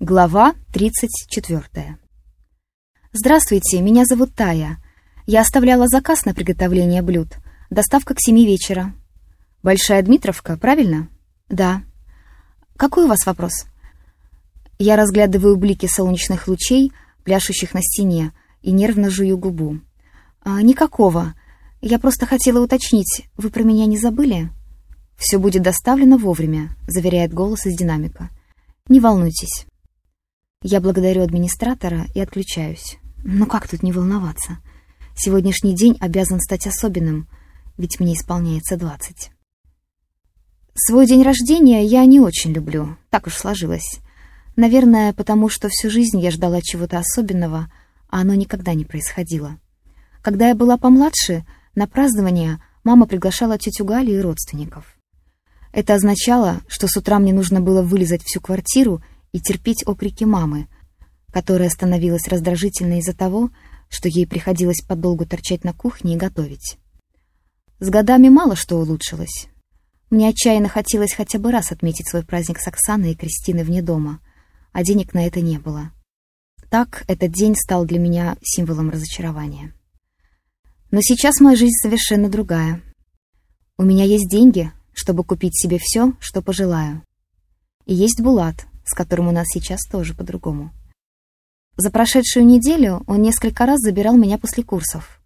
Глава 34. Здравствуйте, меня зовут Тая. Я оставляла заказ на приготовление блюд. Доставка к семи вечера. Большая Дмитровка, правильно? Да. Какой у вас вопрос? Я разглядываю блики солнечных лучей, пляшущих на стене, и нервно жую губу. А, никакого. Я просто хотела уточнить, вы про меня не забыли? Все будет доставлено вовремя, заверяет голос из динамика. Не волнуйтесь. Я благодарю администратора и отключаюсь. Ну как тут не волноваться? Сегодняшний день обязан стать особенным, ведь мне исполняется двадцать. Свой день рождения я не очень люблю, так уж сложилось. Наверное, потому что всю жизнь я ждала чего-то особенного, а оно никогда не происходило. Когда я была помладше, на празднование мама приглашала тетю Галю и родственников. Это означало, что с утра мне нужно было вылезать всю квартиру и терпеть окрики мамы, которая становилась раздражительной из-за того, что ей приходилось подолгу торчать на кухне и готовить. С годами мало что улучшилось. Мне отчаянно хотелось хотя бы раз отметить свой праздник с Оксаной и Кристиной вне дома, а денег на это не было. Так этот день стал для меня символом разочарования. Но сейчас моя жизнь совершенно другая. У меня есть деньги, чтобы купить себе все, что пожелаю. И есть Булат, с которым у нас сейчас тоже по-другому. За прошедшую неделю он несколько раз забирал меня после курсов.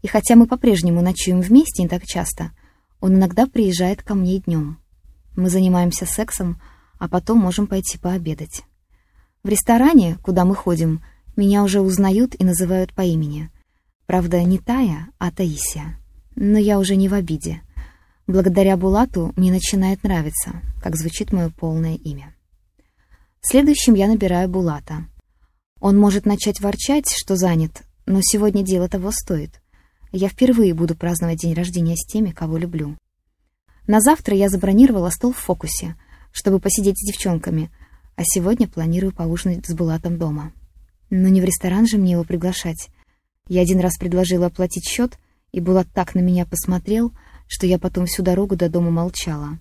И хотя мы по-прежнему ночуем вместе не так часто, он иногда приезжает ко мне днем. Мы занимаемся сексом, а потом можем пойти пообедать. В ресторане, куда мы ходим, меня уже узнают и называют по имени. Правда, не Тая, а Таисия. Но я уже не в обиде. Благодаря Булату мне начинает нравиться, как звучит мое полное имя. Следующим я набираю Булата. Он может начать ворчать, что занят, но сегодня дело того стоит. Я впервые буду праздновать день рождения с теми, кого люблю. На завтра я забронировала стол в фокусе, чтобы посидеть с девчонками, а сегодня планирую поужинать с Булатом дома. Но не в ресторан же мне его приглашать. Я один раз предложила оплатить счет, и Булат так на меня посмотрел, что я потом всю дорогу до дома молчала.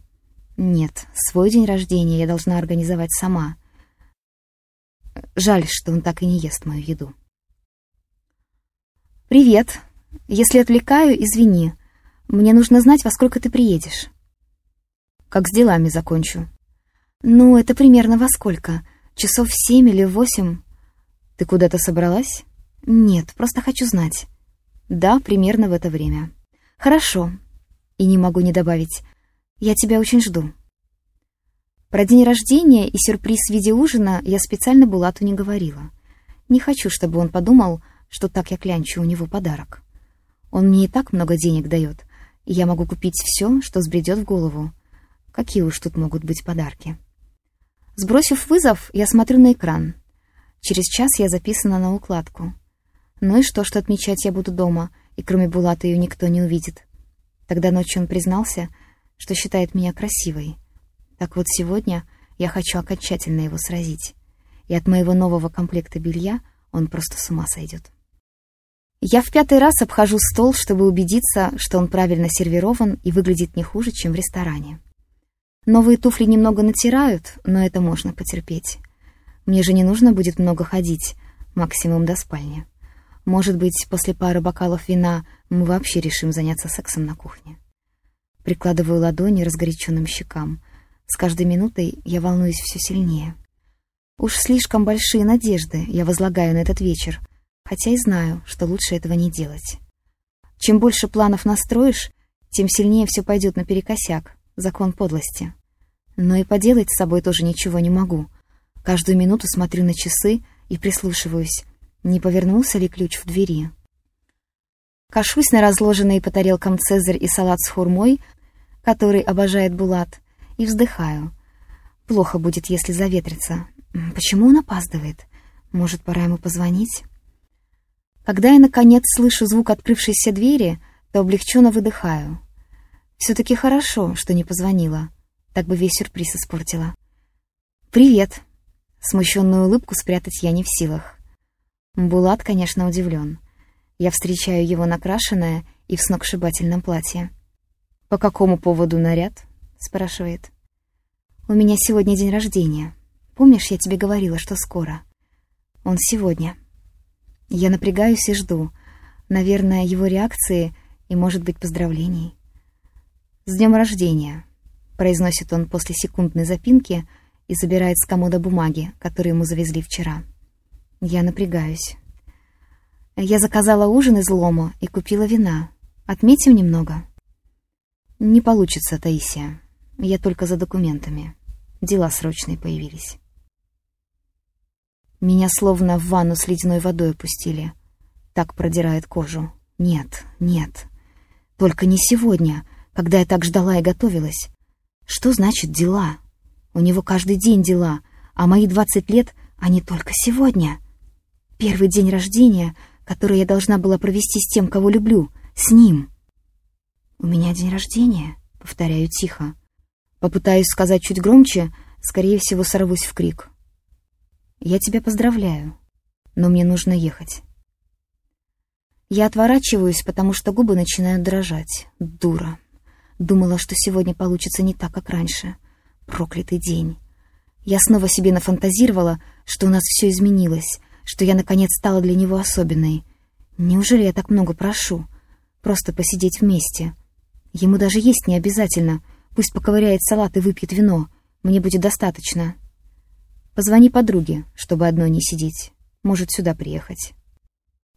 Нет, свой день рождения я должна организовать сама — Жаль, что он так и не ест мою еду. «Привет. Если отвлекаю, извини. Мне нужно знать, во сколько ты приедешь». «Как с делами закончу». «Ну, это примерно во сколько? Часов семь или восемь?» «Ты куда-то собралась?» «Нет, просто хочу знать». «Да, примерно в это время». «Хорошо». И не могу не добавить. «Я тебя очень жду». Про день рождения и сюрприз в виде ужина я специально Булату не говорила. Не хочу, чтобы он подумал, что так я клянчу у него подарок. Он мне и так много денег дает, и я могу купить все, что сбредет в голову. Какие уж тут могут быть подарки. Сбросив вызов, я смотрю на экран. Через час я записана на укладку. Ну и что, что отмечать я буду дома, и кроме Булата ее никто не увидит. Тогда ночью он признался, что считает меня красивой — так вот сегодня я хочу окончательно его сразить. И от моего нового комплекта белья он просто с ума сойдет. Я в пятый раз обхожу стол, чтобы убедиться, что он правильно сервирован и выглядит не хуже, чем в ресторане. Новые туфли немного натирают, но это можно потерпеть. Мне же не нужно будет много ходить, максимум до спальни. Может быть, после пары бокалов вина мы вообще решим заняться сексом на кухне. Прикладываю ладони разгоряченным щекам, с каждой минутой я волнуюсь все сильнее. Уж слишком большие надежды я возлагаю на этот вечер, хотя и знаю, что лучше этого не делать. Чем больше планов настроишь, тем сильнее все пойдет наперекосяк, закон подлости. Но и поделать с собой тоже ничего не могу. Каждую минуту смотрю на часы и прислушиваюсь, не повернулся ли ключ в двери. Кашусь на разложенные по тарелкам цезарь и салат с хурмой, который обожает Булат, и вздыхаю. Плохо будет, если заветрится. Почему он опаздывает? Может, пора ему позвонить? Когда я, наконец, слышу звук открывшейся двери, то облегченно выдыхаю. Все-таки хорошо, что не позвонила. Так бы весь сюрприз испортила. «Привет!» Смущенную улыбку спрятать я не в силах. Булат, конечно, удивлен. Я встречаю его накрашенное и в сногсшибательном платье. «По какому поводу наряд?» — спрашивает. «У меня сегодня день рождения», — Помнишь, я тебе говорила, что скоро? Он сегодня. Я напрягаюсь и жду. Наверное, его реакции и, может быть, поздравлений. «С днем рождения!» — произносит он после секундной запинки и забирает с комода бумаги, которые ему завезли вчера. Я напрягаюсь. Я заказала ужин из лома и купила вина. Отметим немного. Не получится, Таисия. Я только за документами. Дела срочные появились. Меня словно в ванну с ледяной водой опустили. Так продирает кожу. Нет, нет. Только не сегодня, когда я так ждала и готовилась. Что значит дела? У него каждый день дела, а мои двадцать лет, они только сегодня. Первый день рождения, который я должна была провести с тем, кого люблю, с ним. «У меня день рождения», — повторяю тихо. Попытаюсь сказать чуть громче, скорее всего, сорвусь в крик. «Я тебя поздравляю, но мне нужно ехать». Я отворачиваюсь, потому что губы начинают дрожать. Дура. Думала, что сегодня получится не так, как раньше. Проклятый день. Я снова себе нафантазировала, что у нас все изменилось, что я, наконец, стала для него особенной. Неужели я так много прошу? Просто посидеть вместе. Ему даже есть не обязательно — Пусть поковыряет салат и выпьет вино. Мне будет достаточно. Позвони подруге, чтобы одной не сидеть. Может сюда приехать.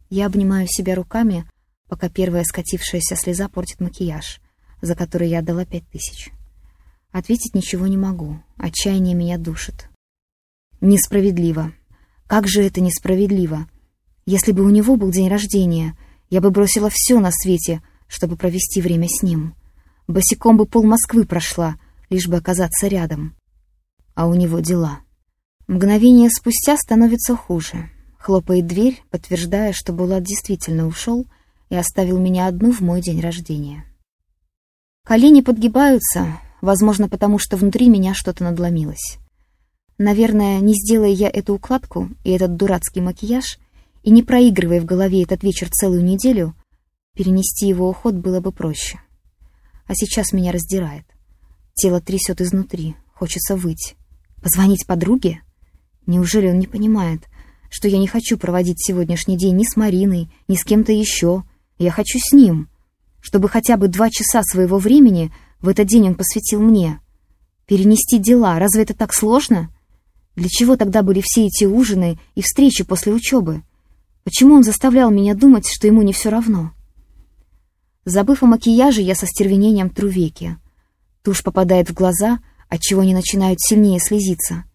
Я обнимаю себя руками, пока первая скатившаяся слеза портит макияж, за который я отдала пять тысяч. Ответить ничего не могу. Отчаяние меня душит. Несправедливо. Как же это несправедливо? Если бы у него был день рождения, я бы бросила все на свете, чтобы провести время с ним. Босиком бы пол Москвы прошла, лишь бы оказаться рядом. А у него дела. Мгновение спустя становится хуже. Хлопает дверь, подтверждая, что Булат действительно ушел и оставил меня одну в мой день рождения. Колени подгибаются, возможно, потому что внутри меня что-то надломилось. Наверное, не сделая я эту укладку и этот дурацкий макияж, и не проигрывая в голове этот вечер целую неделю, перенести его уход было бы проще а сейчас меня раздирает. Тело трясет изнутри, хочется выть. Позвонить подруге? Неужели он не понимает, что я не хочу проводить сегодняшний день ни с Мариной, ни с кем-то еще? Я хочу с ним, чтобы хотя бы два часа своего времени в этот день он посвятил мне. Перенести дела, разве это так сложно? Для чего тогда были все эти ужины и встречи после учебы? Почему он заставлял меня думать, что ему не все равно?» Забыв о макияже, я со стервенением тру веки. Тушь попадает в глаза, отчего они начинают сильнее слезиться.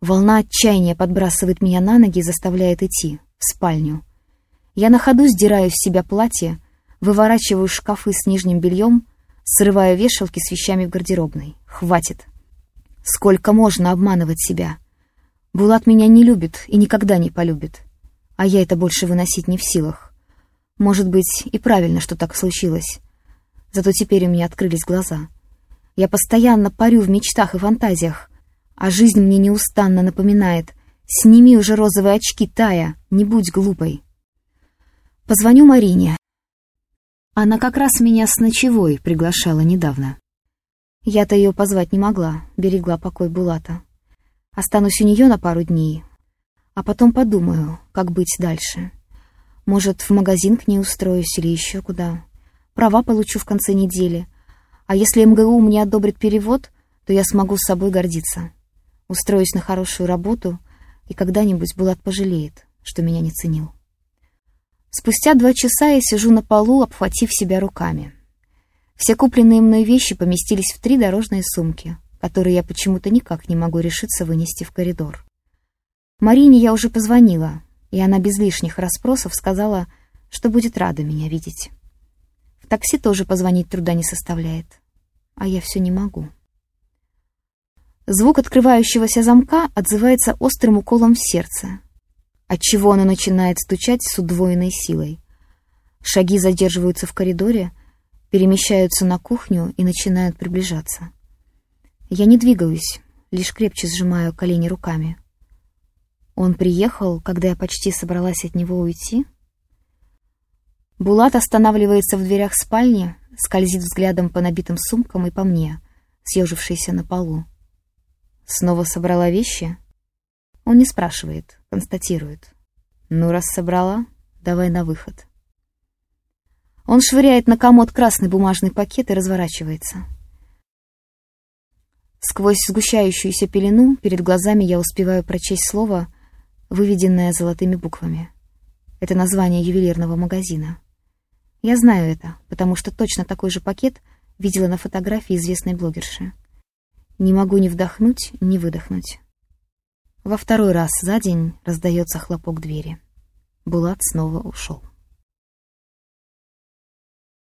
Волна отчаяния подбрасывает меня на ноги и заставляет идти в спальню. Я на ходу сдираю с себя платье, выворачиваю шкафы с нижним бельем, срываю вешалки с вещами в гардеробной. Хватит. Сколько можно обманывать себя? Булат меня не любит и никогда не полюбит. А я это больше выносить не в силах. Может быть, и правильно, что так случилось. Зато теперь у меня открылись глаза. Я постоянно парю в мечтах и фантазиях, а жизнь мне неустанно напоминает «Сними уже розовые очки, Тая, не будь глупой». Позвоню Марине. Она как раз меня с ночевой приглашала недавно. Я-то ее позвать не могла, берегла покой Булата. Останусь у нее на пару дней, а потом подумаю, как быть дальше. Может, в магазин к ней устроюсь или еще куда. Права получу в конце недели. А если МГУ мне одобрит перевод, то я смогу с собой гордиться. Устроюсь на хорошую работу, и когда-нибудь Булат пожалеет, что меня не ценил. Спустя два часа я сижу на полу, обхватив себя руками. Все купленные мной вещи поместились в три дорожные сумки, которые я почему-то никак не могу решиться вынести в коридор. Марине я уже позвонила, и она без лишних расспросов сказала, что будет рада меня видеть. В такси тоже позвонить труда не составляет, а я все не могу. Звук открывающегося замка отзывается острым уколом в сердце, отчего оно начинает стучать с удвоенной силой. Шаги задерживаются в коридоре, перемещаются на кухню и начинают приближаться. Я не двигаюсь, лишь крепче сжимаю колени руками. Он приехал, когда я почти собралась от него уйти? Булат останавливается в дверях спальни, скользит взглядом по набитым сумкам и по мне, съежившейся на полу. Снова собрала вещи? Он не спрашивает, констатирует. «Ну, раз собрала, давай на выход». Он швыряет на комод красный бумажный пакет и разворачивается. Сквозь сгущающуюся пелену перед глазами я успеваю прочесть слово, выведенное золотыми буквами. Это название ювелирного магазина. Я знаю это, потому что точно такой же пакет видела на фотографии известной блогерши. Не могу ни вдохнуть, ни выдохнуть. Во второй раз за день раздается хлопок двери. Булат снова ушел.